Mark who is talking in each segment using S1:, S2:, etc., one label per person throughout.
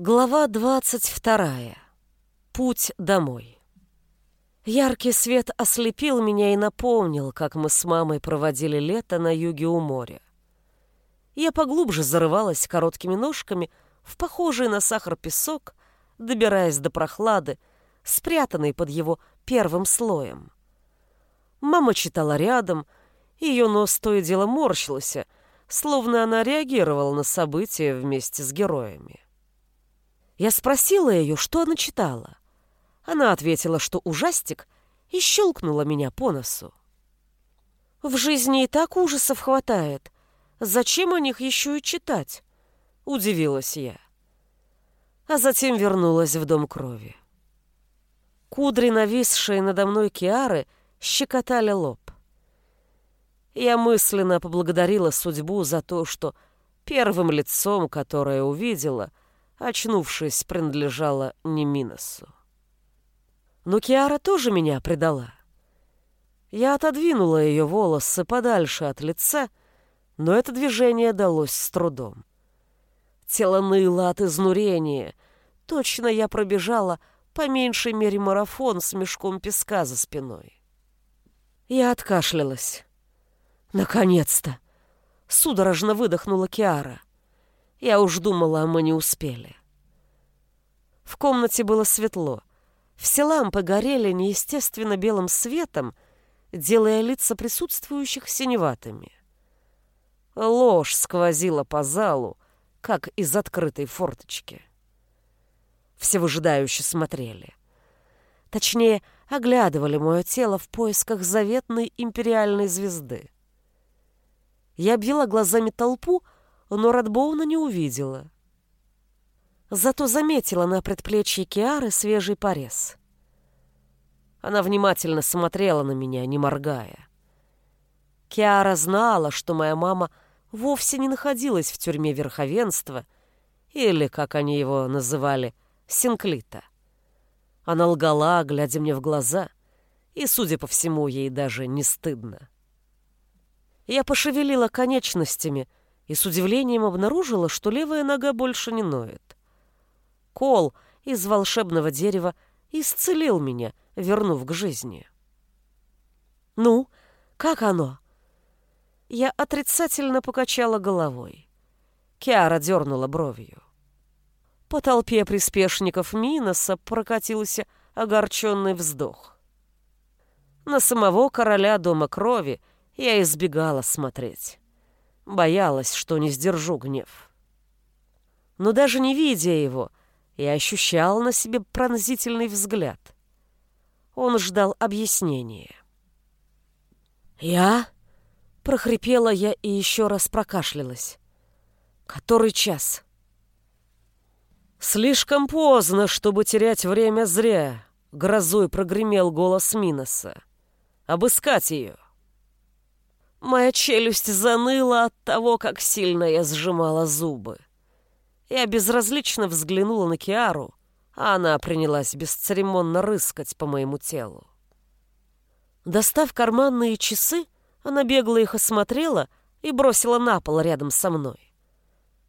S1: Глава двадцать вторая. Путь домой. Яркий свет ослепил меня и напомнил, как мы с мамой проводили лето на юге у моря. Я поглубже зарывалась короткими ножками в похожий на сахар песок, добираясь до прохлады, спрятанной под его первым слоем. Мама читала рядом, ее нос то и дело морщился, словно она реагировала на события вместе с героями. Я спросила ее, что она читала. Она ответила, что ужастик, и щелкнула меня по носу. В жизни и так ужасов хватает. Зачем о них еще и читать? Удивилась я. А затем вернулась в дом крови. Кудри, нависшие надо мной Киары, щекотали лоб. Я мысленно поблагодарила судьбу за то, что первым лицом, которое увидела — очнувшись, принадлежала не Миносу. Но Киара тоже меня предала. Я отодвинула ее волосы подальше от лица, но это движение далось с трудом. Тело ныло от изнурения. Точно я пробежала по меньшей мере марафон с мешком песка за спиной. Я откашлялась. Наконец-то! Судорожно выдохнула Киара. Я уж думала, мы не успели. В комнате было светло. Все лампы горели неестественно белым светом, делая лица присутствующих синеватыми. Ложь сквозила по залу, как из открытой форточки. Все выжидающе смотрели. Точнее, оглядывали мое тело в поисках заветной империальной звезды. Я обвела глазами толпу, но Радбоуна не увидела. Зато заметила на предплечье Киары свежий порез. Она внимательно смотрела на меня, не моргая. Киара знала, что моя мама вовсе не находилась в тюрьме верховенства, или, как они его называли, Синклита. Она лгала, глядя мне в глаза, и, судя по всему, ей даже не стыдно. Я пошевелила конечностями, и с удивлением обнаружила, что левая нога больше не ноет. Кол из волшебного дерева исцелил меня, вернув к жизни. «Ну, как оно?» Я отрицательно покачала головой. Киара дернула бровью. По толпе приспешников Миноса прокатился огорченный вздох. На самого короля Дома Крови я избегала смотреть. Боялась, что не сдержу гнев. Но даже не видя его, я ощущал на себе пронзительный взгляд. Он ждал объяснения. «Я?» — прохрипела я и еще раз прокашлялась. «Который час?» «Слишком поздно, чтобы терять время зря», — грозой прогремел голос Миноса. «Обыскать ее». Моя челюсть заныла от того, как сильно я сжимала зубы. Я безразлично взглянула на Киару, а она принялась бесцеремонно рыскать по моему телу. Достав карманные часы, она бегло их осмотрела и бросила на пол рядом со мной.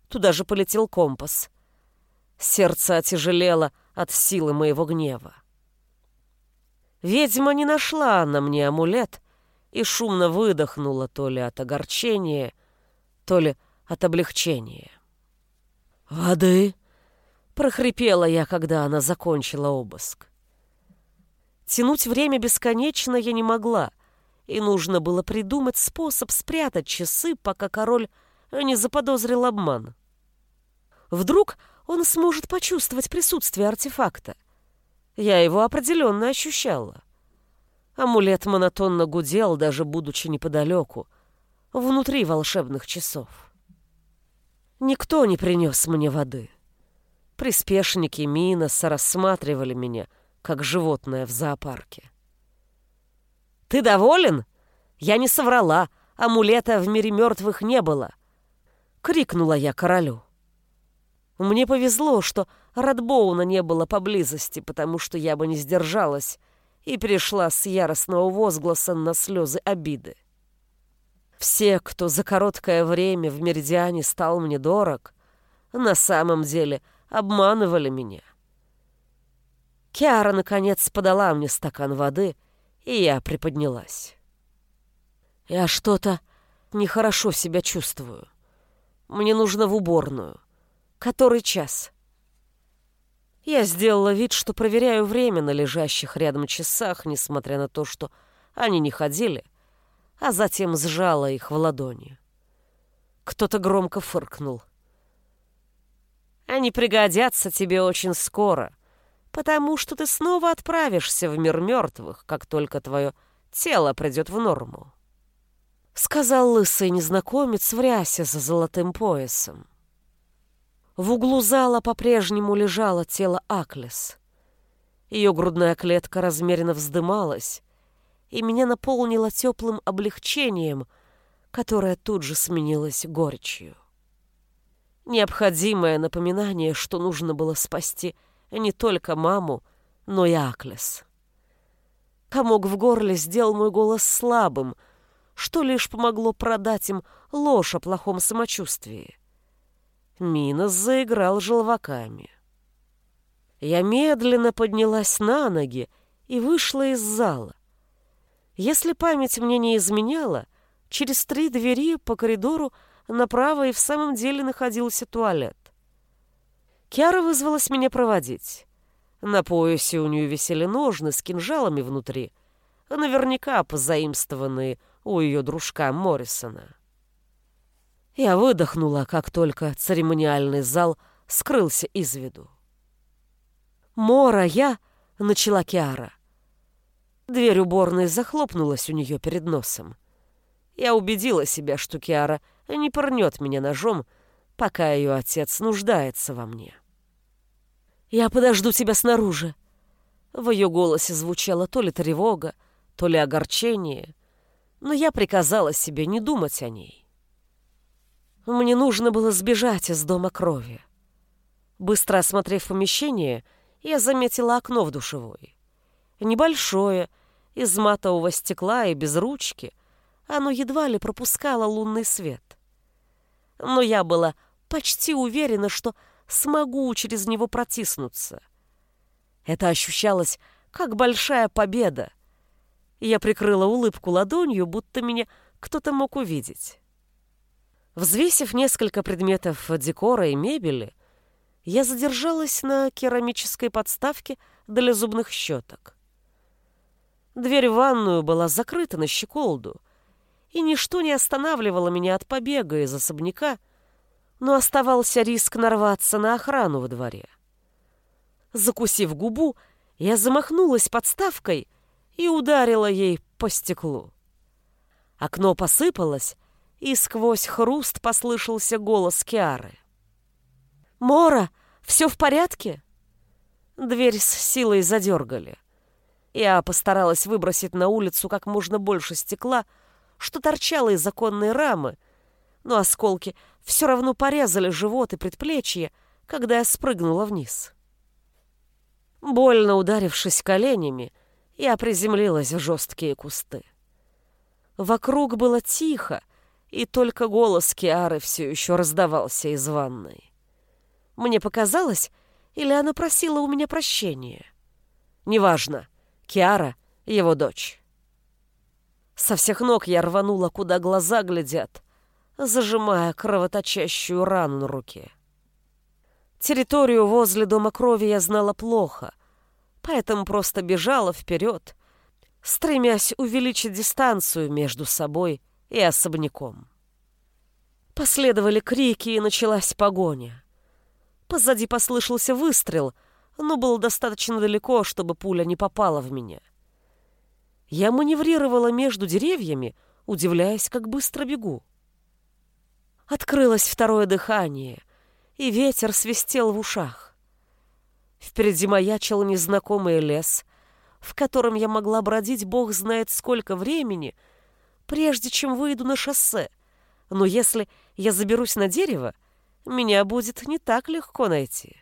S1: Туда же полетел компас. Сердце отяжелело от силы моего гнева. Ведьма не нашла на мне амулет — и шумно выдохнула то ли от огорчения, то ли от облегчения. «Воды!» — прохрипела я, когда она закончила обыск. Тянуть время бесконечно я не могла, и нужно было придумать способ спрятать часы, пока король не заподозрил обман. Вдруг он сможет почувствовать присутствие артефакта. Я его определенно ощущала. Амулет монотонно гудел, даже будучи неподалеку, внутри волшебных часов. Никто не принес мне воды. Приспешники Миноса рассматривали меня, как животное в зоопарке. «Ты доволен? Я не соврала, амулета в мире мертвых не было!» — крикнула я королю. Мне повезло, что Радбоуна не было поблизости, потому что я бы не сдержалась и пришла с яростного возгласа на слезы обиды. Все, кто за короткое время в Меридиане стал мне дорог, на самом деле обманывали меня. Киара, наконец, подала мне стакан воды, и я приподнялась. Я что-то нехорошо себя чувствую. Мне нужно в уборную. Который час? Я сделала вид, что проверяю время на лежащих рядом часах, несмотря на то, что они не ходили, а затем сжала их в ладони. Кто-то громко фыркнул. «Они пригодятся тебе очень скоро», потому что ты снова отправишься в мир мертвых, как только твое тело придет в норму», — сказал лысый незнакомец в рясе за золотым поясом. В углу зала по-прежнему лежало тело Аклес. Ее грудная клетка размеренно вздымалась, и меня наполнило теплым облегчением, которое тут же сменилось горечью. Необходимое напоминание, что нужно было спасти — не только маму, но и Аклес. Комок в горле сделал мой голос слабым, что лишь помогло продать им ложь о плохом самочувствии. Минос заиграл желваками. Я медленно поднялась на ноги и вышла из зала. Если память мне не изменяла, через три двери по коридору направо и в самом деле находился туалет. Киара вызвалась меня проводить. На поясе у нее висели ножны с кинжалами внутри, наверняка позаимствованные у ее дружка Моррисона. Я выдохнула, как только церемониальный зал скрылся из виду. «Мора, я...» — начала Киара. Дверь уборной захлопнулась у нее перед носом. Я убедила себя, что Киара не пырнет меня ножом, пока ее отец нуждается во мне. «Я подожду тебя снаружи». В ее голосе звучала то ли тревога, то ли огорчение, но я приказала себе не думать о ней. Мне нужно было сбежать из дома крови. Быстро осмотрев помещение, я заметила окно в душевой. Небольшое, из матового стекла и без ручки, оно едва ли пропускало лунный свет. Но я была почти уверена, что смогу через него протиснуться. Это ощущалось как большая победа. Я прикрыла улыбку ладонью, будто меня кто-то мог увидеть. Взвесив несколько предметов декора и мебели, я задержалась на керамической подставке для зубных щеток. Дверь в ванную была закрыта на щеколду, и ничто не останавливало меня от побега из особняка, но оставался риск нарваться на охрану во дворе. Закусив губу, я замахнулась подставкой и ударила ей по стеклу. Окно посыпалось, и сквозь хруст послышался голос Киары. «Мора, все в порядке?» Дверь с силой задергали. Я постаралась выбросить на улицу как можно больше стекла, что торчало из законной рамы, но осколки все равно порезали живот и предплечье, когда я спрыгнула вниз. Больно ударившись коленями, я приземлилась в жесткие кусты. Вокруг было тихо, и только голос Киары все еще раздавался из ванной. Мне показалось, или она просила у меня прощения. Неважно, Киара — его дочь. Со всех ног я рванула, куда глаза глядят, зажимая кровоточащую рану на руке. Территорию возле дома крови я знала плохо, поэтому просто бежала вперед, стремясь увеличить дистанцию между собой и особняком. Последовали крики, и началась погоня. Позади послышался выстрел, но был достаточно далеко, чтобы пуля не попала в меня. Я маневрировала между деревьями, удивляясь, как быстро бегу. Открылось второе дыхание, и ветер свистел в ушах. Впереди маячил незнакомый лес, в котором я могла бродить бог знает сколько времени, прежде чем выйду на шоссе. Но если я заберусь на дерево, меня будет не так легко найти.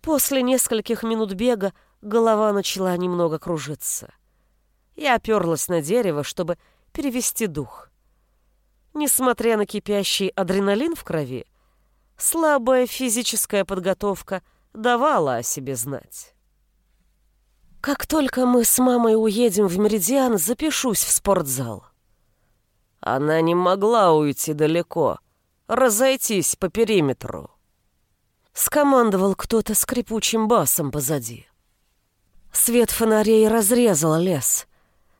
S1: После нескольких минут бега голова начала немного кружиться. Я оперлась на дерево, чтобы перевести дух. Несмотря на кипящий адреналин в крови, слабая физическая подготовка давала о себе знать. Как только мы с мамой уедем в Меридиан, запишусь в спортзал. Она не могла уйти далеко, разойтись по периметру. Скомандовал кто-то скрипучим басом позади. Свет фонарей разрезал лес.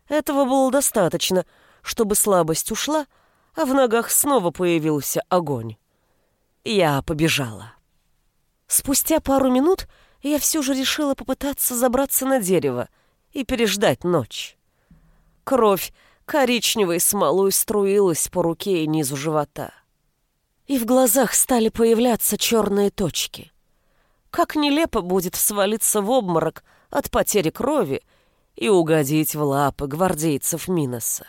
S1: Этого было достаточно, чтобы слабость ушла, а в ногах снова появился огонь. Я побежала. Спустя пару минут я все же решила попытаться забраться на дерево и переждать ночь. Кровь коричневой смолой струилась по руке и низу живота. И в глазах стали появляться черные точки. Как нелепо будет свалиться в обморок от потери крови и угодить в лапы гвардейцев Миноса.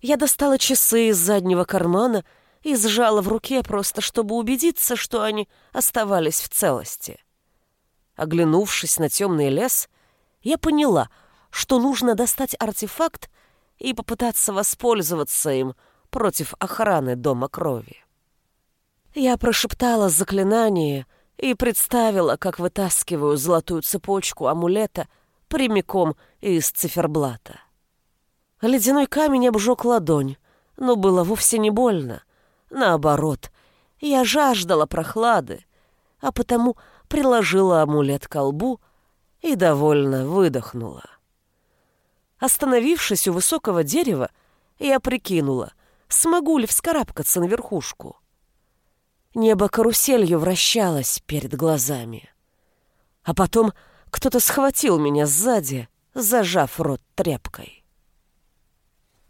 S1: Я достала часы из заднего кармана и сжала в руке просто, чтобы убедиться, что они оставались в целости. Оглянувшись на темный лес, я поняла, что нужно достать артефакт и попытаться воспользоваться им против охраны Дома Крови. Я прошептала заклинание и представила, как вытаскиваю золотую цепочку амулета прямиком из циферблата. Ледяной камень обжег ладонь, но было вовсе не больно. Наоборот, я жаждала прохлады, а потому приложила амулет к колбу и довольно выдохнула. Остановившись у высокого дерева, я прикинула, смогу ли вскарабкаться на верхушку. Небо каруселью вращалось перед глазами. А потом кто-то схватил меня сзади, зажав рот тряпкой.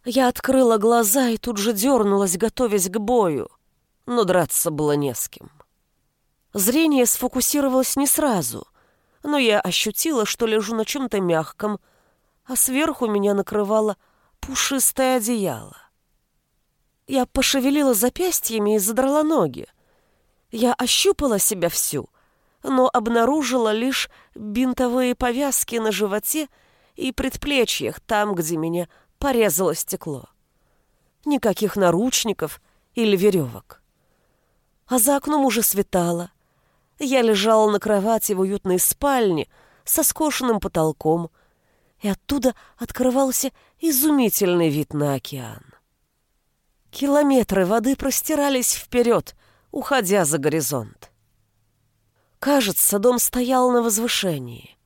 S1: Я открыла глаза и тут же дернулась, готовясь к бою, но драться было не с кем. Зрение сфокусировалось не сразу, но я ощутила, что лежу на чем-то мягком, а сверху меня накрывало пушистое одеяло. Я пошевелила запястьями и задрала ноги. Я ощупала себя всю, но обнаружила лишь бинтовые повязки на животе и предплечьях, там, где меня порезало стекло. Никаких наручников или веревок. А за окном уже светало. Я лежала на кровати в уютной спальне со скошенным потолком, и оттуда открывался изумительный вид на океан. Километры воды простирались вперед, уходя за горизонт. Кажется, дом стоял на возвышении.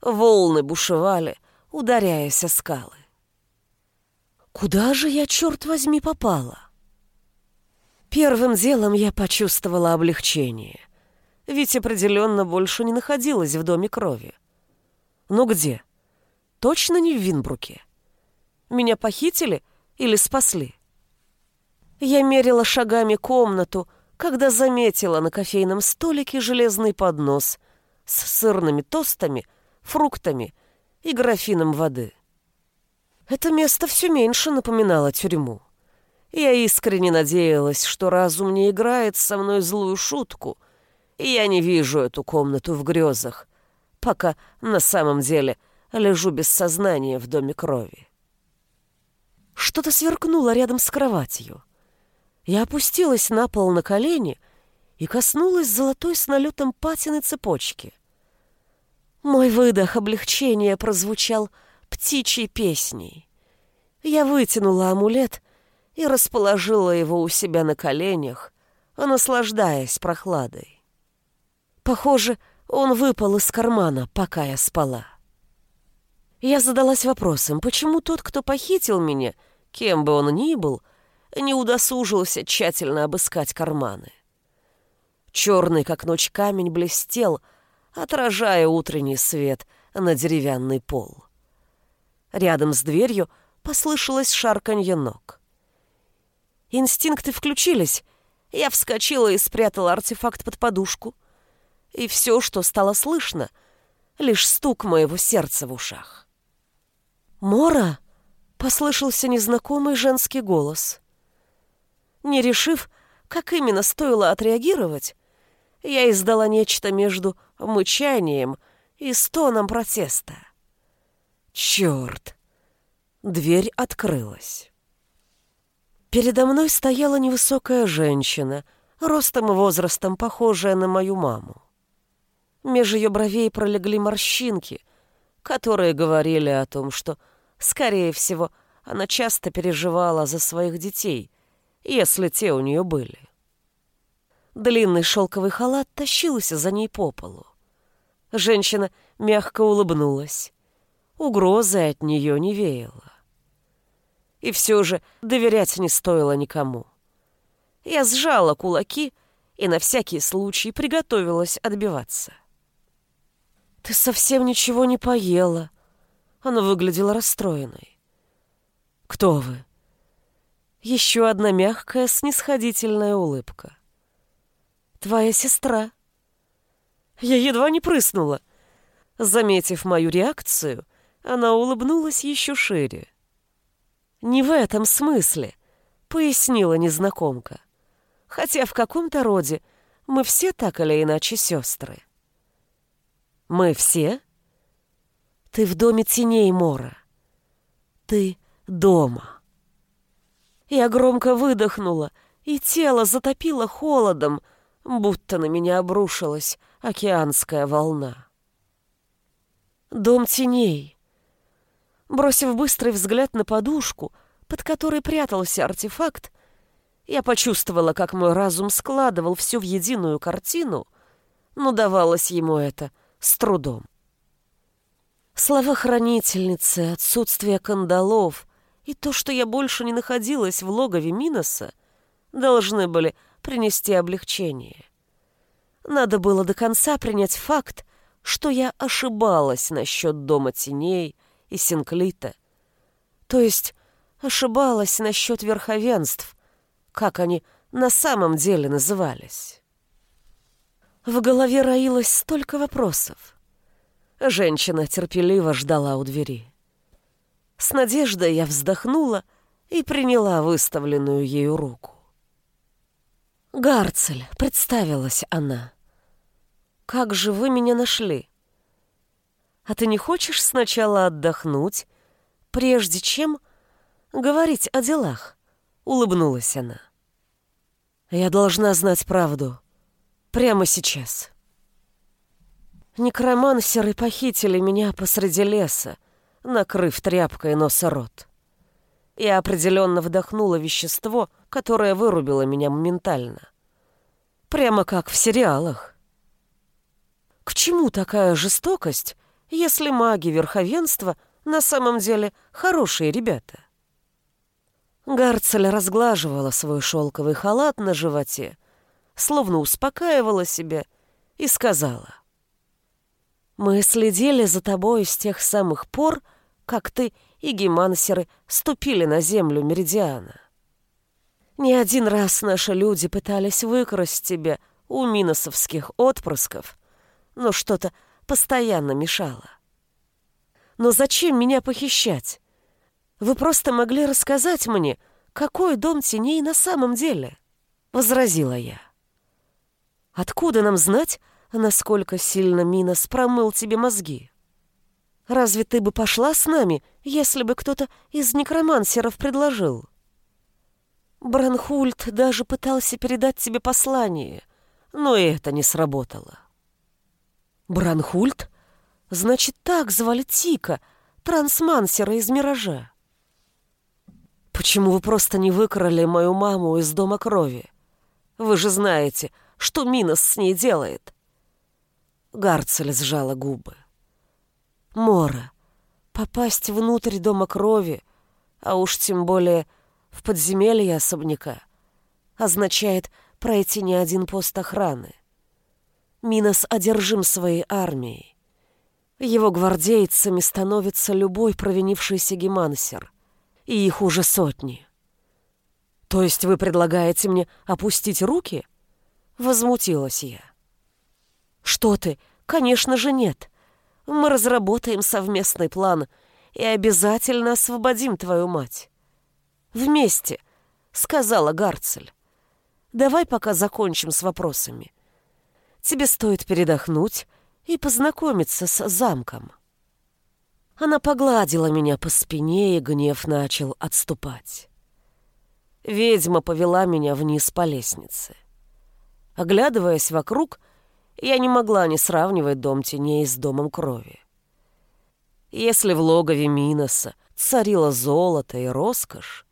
S1: Волны бушевали, ударяясь о скалы. Куда же я, черт возьми, попала? Первым делом я почувствовала облегчение ведь определенно больше не находилась в доме крови. Но где? Точно не в Винбруке. Меня похитили или спасли? Я мерила шагами комнату, когда заметила на кофейном столике железный поднос с сырными тостами, фруктами и графином воды. Это место все меньше напоминало тюрьму. Я искренне надеялась, что разум не играет со мной злую шутку — и я не вижу эту комнату в грезах, пока на самом деле лежу без сознания в доме крови. Что-то сверкнуло рядом с кроватью. Я опустилась на пол на колени и коснулась золотой с налетом патины цепочки. Мой выдох облегчения прозвучал птичьей песней. Я вытянула амулет и расположила его у себя на коленях, наслаждаясь прохладой. Похоже, он выпал из кармана, пока я спала. Я задалась вопросом, почему тот, кто похитил меня, кем бы он ни был, не удосужился тщательно обыскать карманы. Черный, как ночь, камень блестел, отражая утренний свет на деревянный пол. Рядом с дверью послышалось шарканье ног. Инстинкты включились. Я вскочила и спрятала артефакт под подушку — и все, что стало слышно, лишь стук моего сердца в ушах. «Мора!» — послышался незнакомый женский голос. Не решив, как именно стоило отреагировать, я издала нечто между мычанием и стоном протеста. «Черт!» Дверь открылась. Передо мной стояла невысокая женщина, ростом и возрастом похожая на мою маму. Меж ее бровей пролегли морщинки, которые говорили о том, что, скорее всего, она часто переживала за своих детей, если те у нее были. Длинный шелковый халат тащился за ней по полу. Женщина мягко улыбнулась. Угрозы от нее не веяло. И все же доверять не стоило никому. Я сжала кулаки и на всякий случай приготовилась отбиваться. «Ты совсем ничего не поела». Она выглядела расстроенной. «Кто вы?» Еще одна мягкая, снисходительная улыбка. «Твоя сестра». Я едва не прыснула. Заметив мою реакцию, она улыбнулась еще шире. «Не в этом смысле», — пояснила незнакомка. «Хотя в каком-то роде мы все так или иначе сестры». Мы все? Ты в доме теней, Мора. Ты дома. Я громко выдохнула, и тело затопило холодом, будто на меня обрушилась океанская волна. Дом теней. Бросив быстрый взгляд на подушку, под которой прятался артефакт, я почувствовала, как мой разум складывал все в единую картину, но давалось ему это с трудом. Слова хранительницы, отсутствие кандалов и то, что я больше не находилась в логове Миноса, должны были принести облегчение. Надо было до конца принять факт, что я ошибалась насчет Дома Теней и Синклита. То есть ошибалась насчет верховенств, как они на самом деле назывались. В голове роилось столько вопросов. Женщина терпеливо ждала у двери. С надеждой я вздохнула и приняла выставленную ею руку. «Гарцель», — представилась она. «Как же вы меня нашли? А ты не хочешь сначала отдохнуть, прежде чем говорить о делах?» — улыбнулась она. «Я должна знать правду», Прямо сейчас. Некромансеры похитили меня посреди леса, накрыв тряпкой носа рот. Я определенно вдохнула вещество, которое вырубило меня моментально. Прямо как в сериалах. К чему такая жестокость, если маги верховенства на самом деле хорошие ребята? Гарцель разглаживала свой шелковый халат на животе, словно успокаивала себя и сказала. «Мы следили за тобой с тех самых пор, как ты и гемансеры ступили на землю Меридиана. Не один раз наши люди пытались выкрасть тебя у миносовских отпрысков, но что-то постоянно мешало. Но зачем меня похищать? Вы просто могли рассказать мне, какой дом теней на самом деле?» — возразила я. Откуда нам знать, насколько сильно Минос промыл тебе мозги? Разве ты бы пошла с нами, если бы кто-то из некромансеров предложил? Бранхульт даже пытался передать тебе послание, но и это не сработало. Бранхульт? Значит, так звали Тика, трансмансера из Миража. Почему вы просто не выкрали мою маму из Дома Крови? Вы же знаете, что Минос с ней делает?» Гарцель сжала губы. «Мора, попасть внутрь дома крови, а уж тем более в подземелье особняка, означает пройти не один пост охраны. Минос одержим своей армией. Его гвардейцами становится любой провинившийся гемансер, и их уже сотни. То есть вы предлагаете мне опустить руки?» Возмутилась я. «Что ты? Конечно же нет. Мы разработаем совместный план и обязательно освободим твою мать. Вместе», — сказала Гарцель. «Давай пока закончим с вопросами. Тебе стоит передохнуть и познакомиться с замком». Она погладила меня по спине, и гнев начал отступать. Ведьма повела меня вниз по лестнице. Оглядываясь вокруг, я не могла не сравнивать дом теней с домом крови. Если в логове Миноса царило золото и роскошь,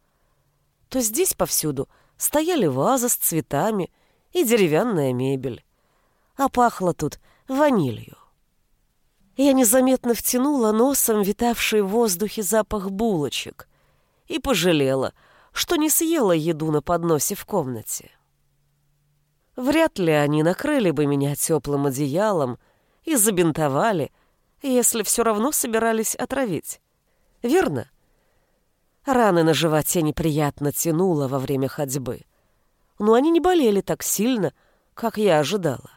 S1: то здесь повсюду стояли вазы с цветами и деревянная мебель, а пахло тут ванилью. Я незаметно втянула носом витавший в воздухе запах булочек и пожалела, что не съела еду на подносе в комнате. Вряд ли они накрыли бы меня теплым одеялом и забинтовали, если все равно собирались отравить. Верно? Раны на животе неприятно тянуло во время ходьбы, но они не болели так сильно, как я ожидала.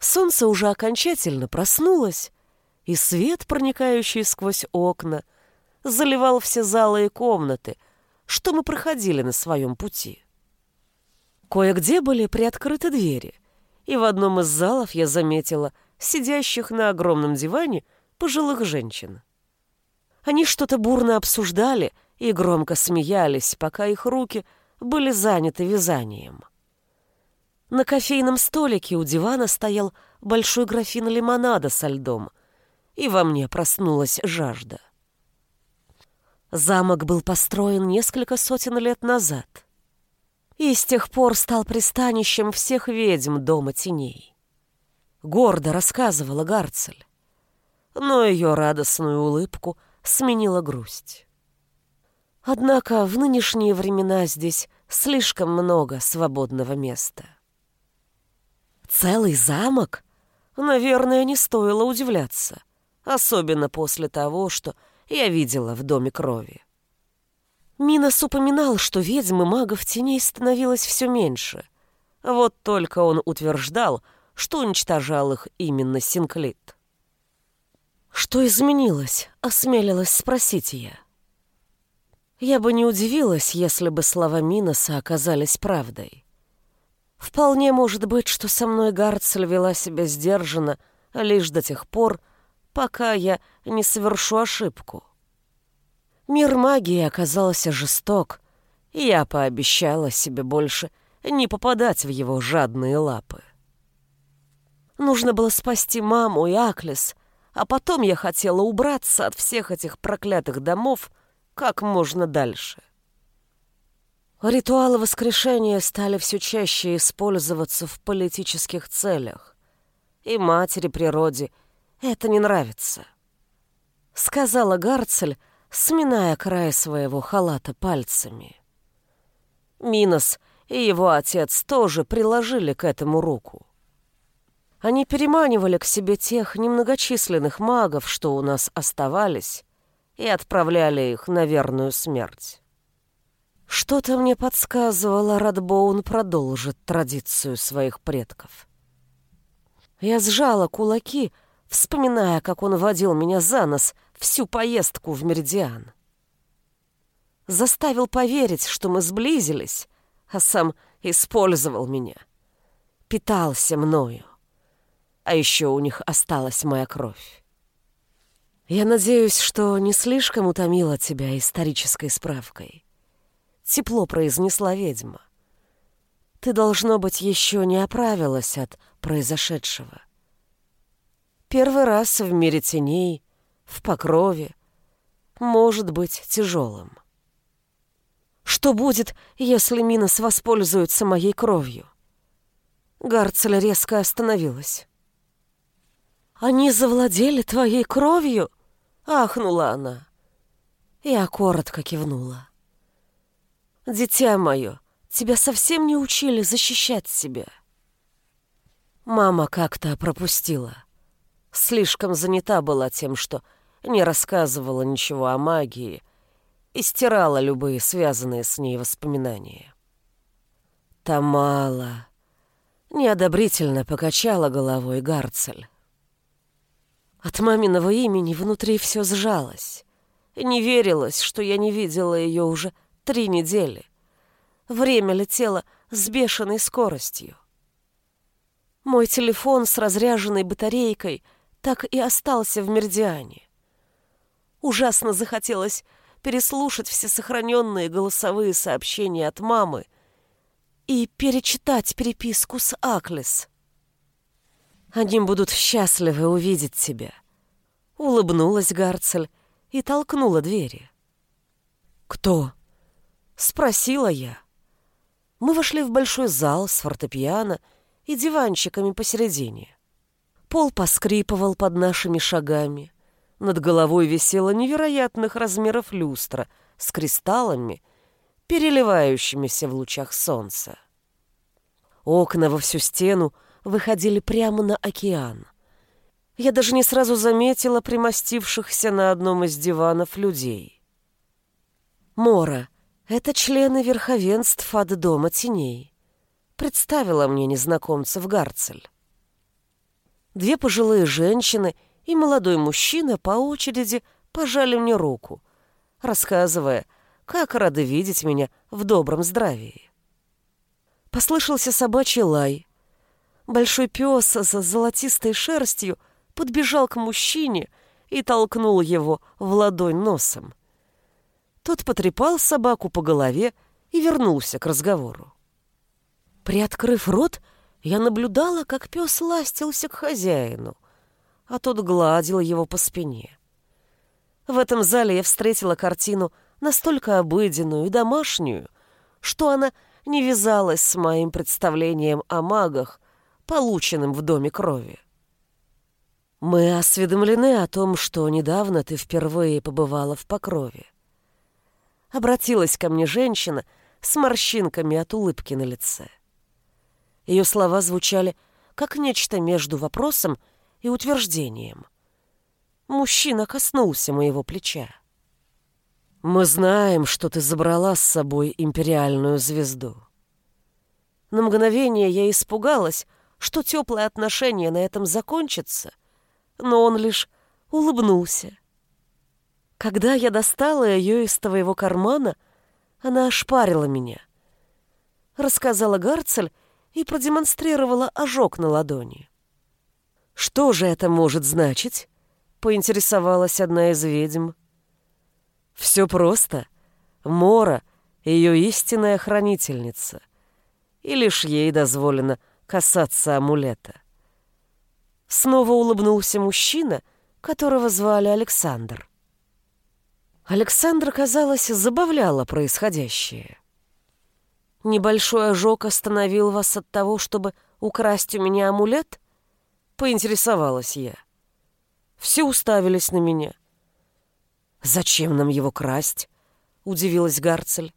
S1: Солнце уже окончательно проснулось, и свет, проникающий сквозь окна, заливал все залы и комнаты, что мы проходили на своем пути. Кое-где были приоткрыты двери, и в одном из залов я заметила сидящих на огромном диване пожилых женщин. Они что-то бурно обсуждали и громко смеялись, пока их руки были заняты вязанием. На кофейном столике у дивана стоял большой графин лимонада со льдом, и во мне проснулась жажда. Замок был построен несколько сотен лет назад и с тех пор стал пристанищем всех ведьм Дома Теней. Гордо рассказывала Гарцель, но ее радостную улыбку сменила грусть. Однако в нынешние времена здесь слишком много свободного места. Целый замок? Наверное, не стоило удивляться, особенно после того, что я видела в Доме крови. Минос упоминал, что ведьм и магов теней становилось все меньше. Вот только он утверждал, что уничтожал их именно Синклит. «Что изменилось?» — осмелилась спросить я. Я бы не удивилась, если бы слова Миноса оказались правдой. Вполне может быть, что со мной Гарцель вела себя сдержанно лишь до тех пор, пока я не совершу ошибку. Мир магии оказался жесток, и я пообещала себе больше не попадать в его жадные лапы. Нужно было спасти маму и Аклес, а потом я хотела убраться от всех этих проклятых домов как можно дальше. Ритуалы воскрешения стали все чаще использоваться в политических целях, и матери природе это не нравится. Сказала Гарцель, сминая край своего халата пальцами. Минос и его отец тоже приложили к этому руку. Они переманивали к себе тех немногочисленных магов, что у нас оставались, и отправляли их на верную смерть. Что-то мне подсказывало, Радбоун продолжит традицию своих предков. Я сжала кулаки, вспоминая, как он водил меня за нос всю поездку в Меридиан. Заставил поверить, что мы сблизились, а сам использовал меня. Питался мною. А еще у них осталась моя кровь. Я надеюсь, что не слишком утомила тебя исторической справкой. Тепло произнесла ведьма. Ты, должно быть, еще не оправилась от произошедшего. Первый раз в мире теней, в покрове, может быть тяжелым. Что будет, если Минос воспользуется моей кровью? Гарцель резко остановилась. «Они завладели твоей кровью?» — ахнула она. Я коротко кивнула. «Дитя мое, тебя совсем не учили защищать себя». Мама как-то пропустила. Слишком занята была тем, что не рассказывала ничего о магии и стирала любые связанные с ней воспоминания. Тамала неодобрительно покачала головой Гарцель. От маминого имени внутри все сжалось. Не верилось, что я не видела ее уже три недели. Время летело с бешеной скоростью. Мой телефон с разряженной батарейкой так и остался в Мердиане. Ужасно захотелось переслушать все сохраненные голосовые сообщения от мамы и перечитать переписку с Аклес. Они будут счастливы увидеть тебя. Улыбнулась Гарцель и толкнула двери. «Кто?» — спросила я. Мы вошли в большой зал с фортепиано и диванчиками посередине. Пол поскрипывал под нашими шагами. Над головой висела невероятных размеров люстра с кристаллами, переливающимися в лучах солнца. Окна во всю стену выходили прямо на океан. Я даже не сразу заметила примостившихся на одном из диванов людей. Мора, это члены верховенств от Дома Теней. Представила мне незнакомцев Гарцель. Две пожилые женщины и молодой мужчина по очереди пожали мне руку, рассказывая, как рады видеть меня в добром здравии. Послышался собачий лай. Большой пес с золотистой шерстью подбежал к мужчине и толкнул его в ладонь носом. Тот потрепал собаку по голове и вернулся к разговору. Приоткрыв рот, я наблюдала, как пес ластился к хозяину, а тот гладил его по спине. В этом зале я встретила картину настолько обыденную и домашнюю, что она не вязалась с моим представлением о магах, полученным в Доме крови. Мы осведомлены о том, что недавно ты впервые побывала в Покрове. Обратилась ко мне женщина с морщинками от улыбки на лице. Ее слова звучали как нечто между вопросом и утверждением. Мужчина коснулся моего плеча. «Мы знаем, что ты забрала с собой империальную звезду». На мгновение я испугалась, что теплые отношения на этом закончатся, но он лишь улыбнулся. Когда я достала ее из твоего кармана, она ошпарила меня. Рассказала Гарцель и продемонстрировала ожог на ладони. «Что же это может значить?» — поинтересовалась одна из ведьм. «Все просто. Мора — ее истинная хранительница, и лишь ей дозволено касаться амулета». Снова улыбнулся мужчина, которого звали Александр. Александр, казалось, забавляло происходящее. Небольшой ожог остановил вас от того, чтобы украсть у меня амулет? Поинтересовалась я. Все уставились на меня. Зачем нам его красть? Удивилась Гарцель.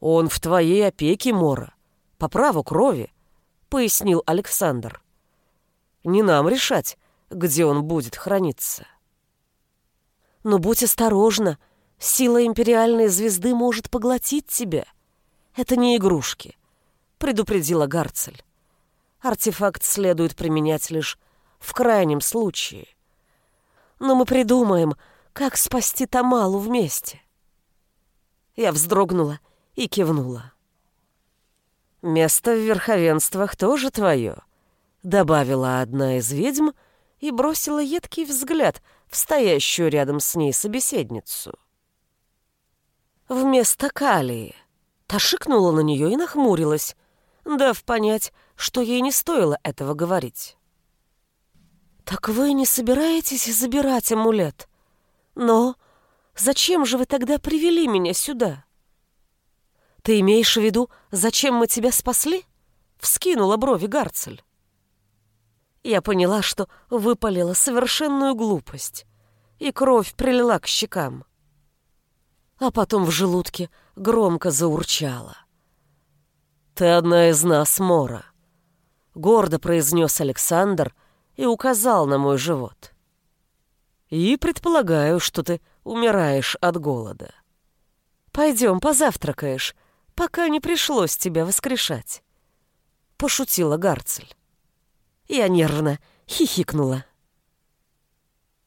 S1: Он в твоей опеке, Мора, по праву крови, пояснил Александр. Не нам решать, где он будет храниться. Но будь осторожна, сила империальной звезды может поглотить тебя. Это не игрушки, предупредила Гарцель. Артефакт следует применять лишь в крайнем случае. Но мы придумаем, как спасти Тамалу вместе. Я вздрогнула и кивнула. «Место в верховенствах тоже твое», — добавила одна из ведьм и бросила едкий взгляд в стоящую рядом с ней собеседницу. Вместо Калии. Та шикнула на нее и нахмурилась, дав понять, что ей не стоило этого говорить. «Так вы не собираетесь забирать амулет? Но зачем же вы тогда привели меня сюда?» «Ты имеешь в виду, зачем мы тебя спасли?» — вскинула брови Гарцель. Я поняла, что выпалила совершенную глупость, и кровь прилила к щекам. А потом в желудке громко заурчала. «Ты одна из нас, Мора», — гордо произнес Александр и указал на мой живот. «И предполагаю, что ты умираешь от голода. Пойдем позавтракаешь, пока не пришлось тебя воскрешать», — пошутила Гарцель. Я нервно хихикнула.